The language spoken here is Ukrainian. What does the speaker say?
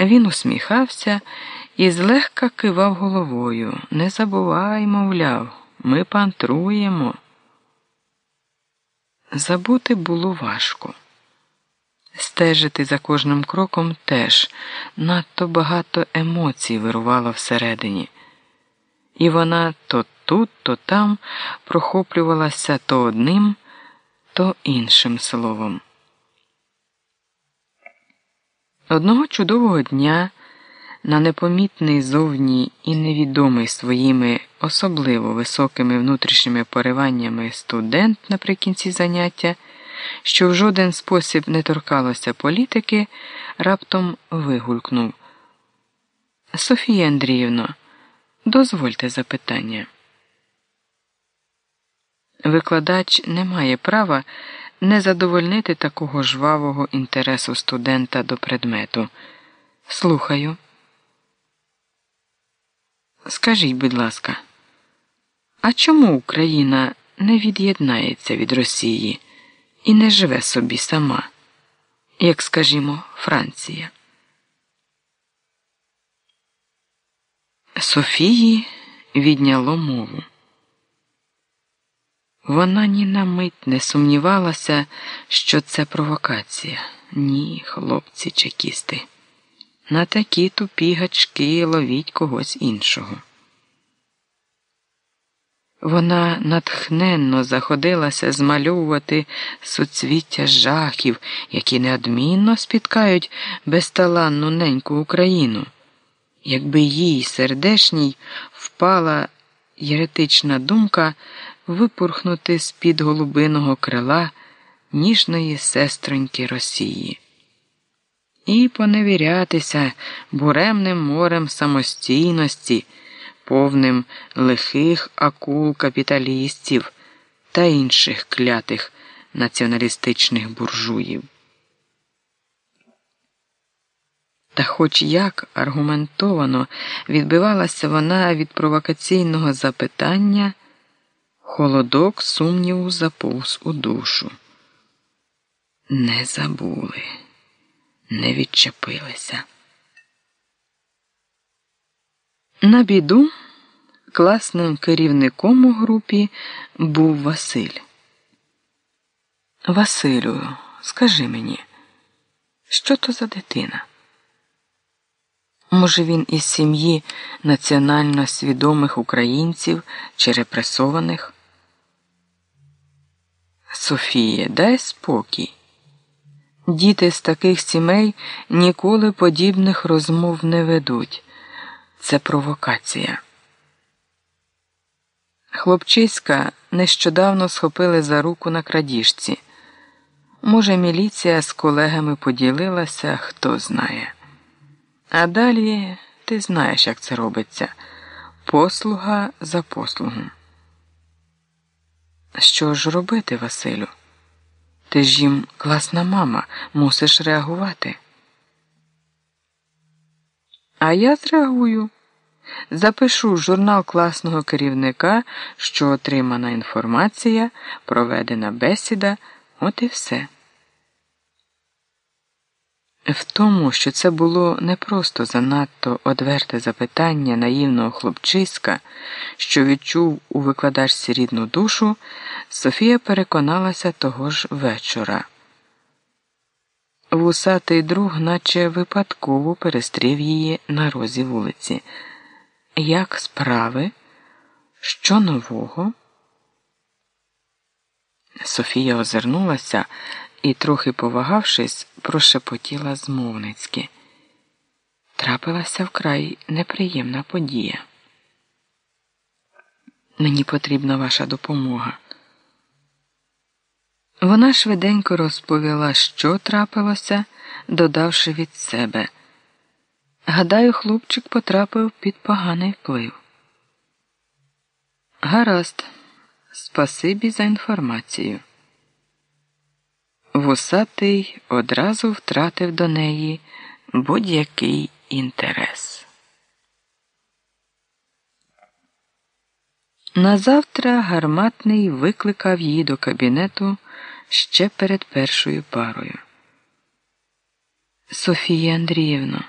Він усміхався і злегка кивав головою. Не забувай, мовляв, ми пантруємо. Забути було важко. Стежити за кожним кроком теж надто багато емоцій вирувало всередині, і вона то тут, то там прохоплювалася то одним, то іншим словом. Одного чудового дня на непомітний зовні і невідомий своїми особливо високими внутрішніми пориваннями студент наприкінці заняття, що в жоден спосіб не торкалося політики, раптом вигулькнув. Софія Андріївно, дозвольте запитання. Викладач не має права не задовольнити такого жвавого інтересу студента до предмету. Слухаю. Скажіть, будь ласка, а чому Україна не від'єднається від Росії і не живе собі сама, як скажімо, Франція? Софії відняло мову. Вона ні на мить не сумнівалася, що це провокація. Ні, хлопці чекісти. На такі тупі гачки ловіть когось іншого. Вона натхненно заходилася змальовувати суцвіття жахів, які неодмінно спіткають безталанну неньку Україну. Якби їй сердешній впала єретична думка випурхнути з під голубиного крила ніжної сестроньки Росії і поневірятися буремним морем самостійності, повним лихих акул капіталістів та інших клятих націоналістичних буржуїв. Та хоч як аргументовано відбивалася вона від провокаційного запитання, холодок сумніву заповз у душу. Не забули, не відчепилися. На біду класним керівником у групі був Василь. Василю, скажи мені, що то за дитина? Може, він із сім'ї національно свідомих українців чи репресованих? Софія, дай спокій. Діти з таких сімей ніколи подібних розмов не ведуть. Це провокація. Хлопчиська нещодавно схопили за руку на крадіжці. Може, міліція з колегами поділилася, хто знає. А далі ти знаєш, як це робиться послуга за послугу. Що ж робити, Василю? Ти ж їм класна мама, мусиш реагувати. А я зреагую. Запишу журнал класного керівника, що отримана інформація, проведена бесіда, от і все. В тому, що це було не просто занадто одверте запитання наївного хлопчиська, що відчув у викладачці рідну душу, Софія переконалася того ж вечора. Вусатий друг, наче випадково перестрів її на розі вулиці. Як справи? Що нового? Софія озирнулася і, трохи повагавшись, прошепотіла змовницьки. Трапилася вкрай неприємна подія. Мені потрібна ваша допомога. Вона швиденько розповіла, що трапилося, додавши від себе. Гадаю, хлопчик потрапив під поганий вплив. Гаразд, спасибі за інформацію. Вусатий одразу втратив до неї будь-який інтерес. Назавтра гарматний викликав її до кабінету ще перед першою парою. Софія Андріївна.